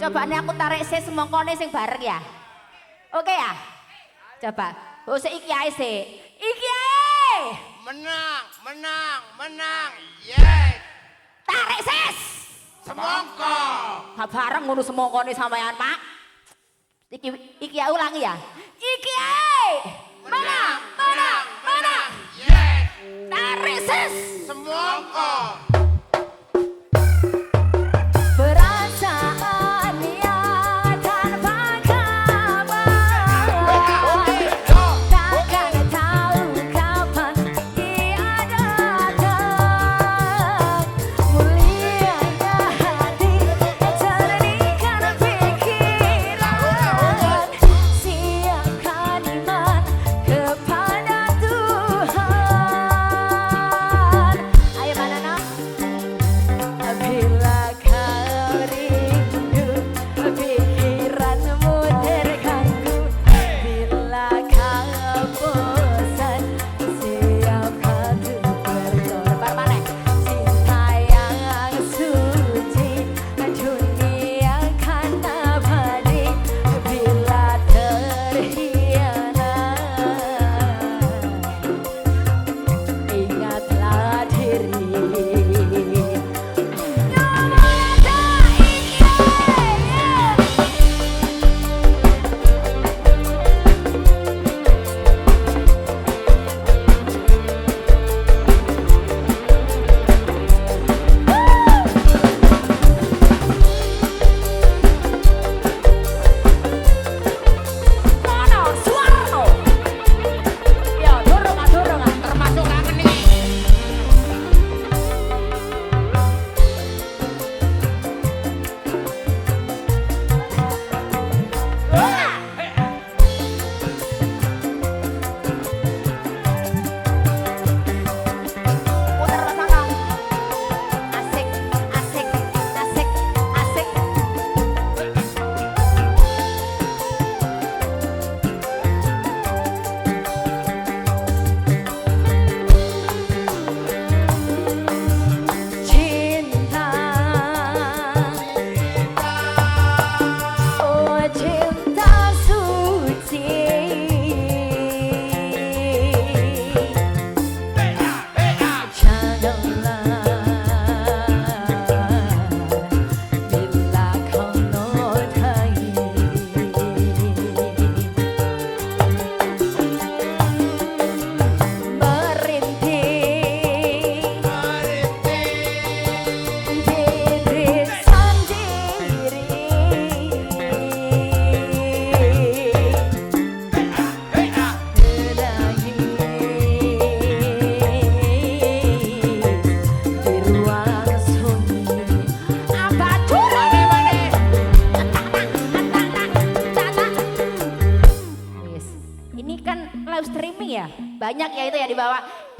Coba nih aku tarik sih semongkone sing bareng ya. Oke ya? Coba. Oh, iki ae sih. Iki ae. Menang, menang, menang. Yes. Tarik sis. Semongko. Ha bareng ngono semongkone sampean, Pak. Iki iki ya ulangi ya. Iki ae.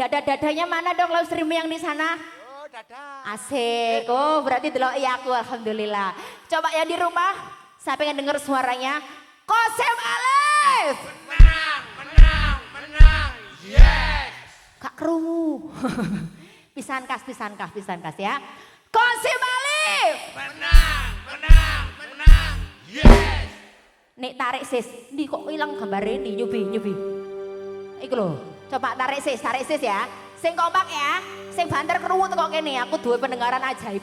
Dada-dadanya mana dong live streaming yang di sana? Oh, dadah. Asik, oh berarti delok iya aku alhamdulillah. Coba yang di rumah, saya pengen denger suaranya. Kosem Alif, Menang, menang, menang. Yes. Kak Krungu. pisan kas, pisan kas, pisan kas ya. Kosem Alif, Menang, menang, menang. Yes. nek tarik sis, di kok hilang gambar ini nyubi, nyubi. Iku loh, coba tarik sis, tarik sis ya. Sing kompak ya, sing banter krungu teko kene, aku duwe pendengaran ajaib.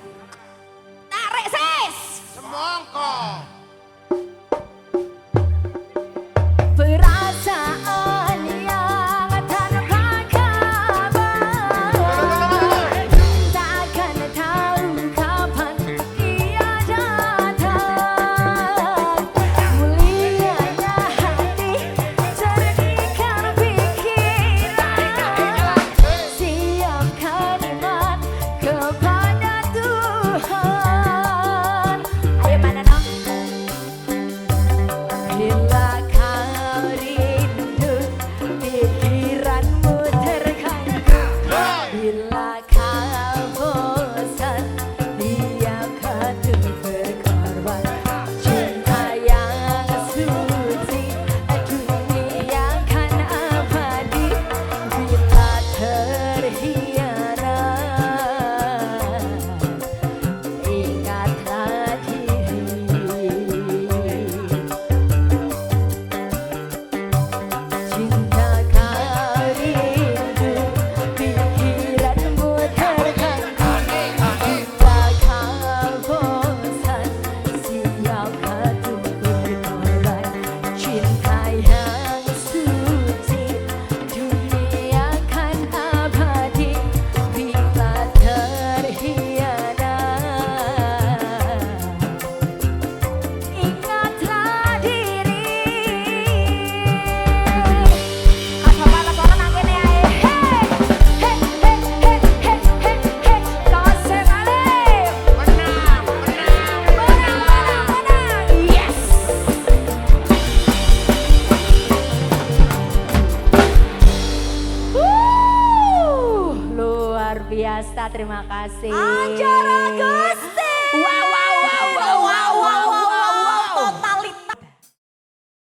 Terima kasih.